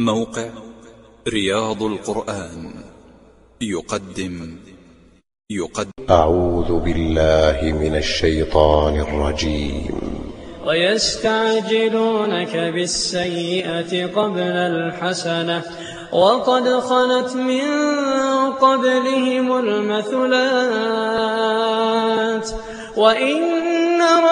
موقع رياض القرآن. يقدم. يقدم. أعوذ بالله من الشيطان الرجيم. ويستعجلونك بالسيئة قبل الحسنة. وقد خلت من قبلهم المثلات. وإن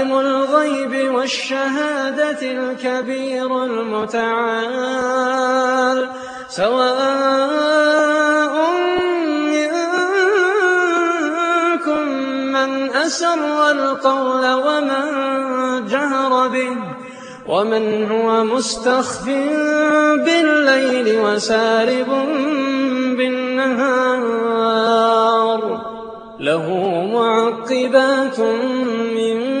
عالم الغيب والشهادة الكبير المتعال سواء منكم من أسر القول ومن جهر به ومن هو مستخف بالليل وسارب بالنهار له معقبات من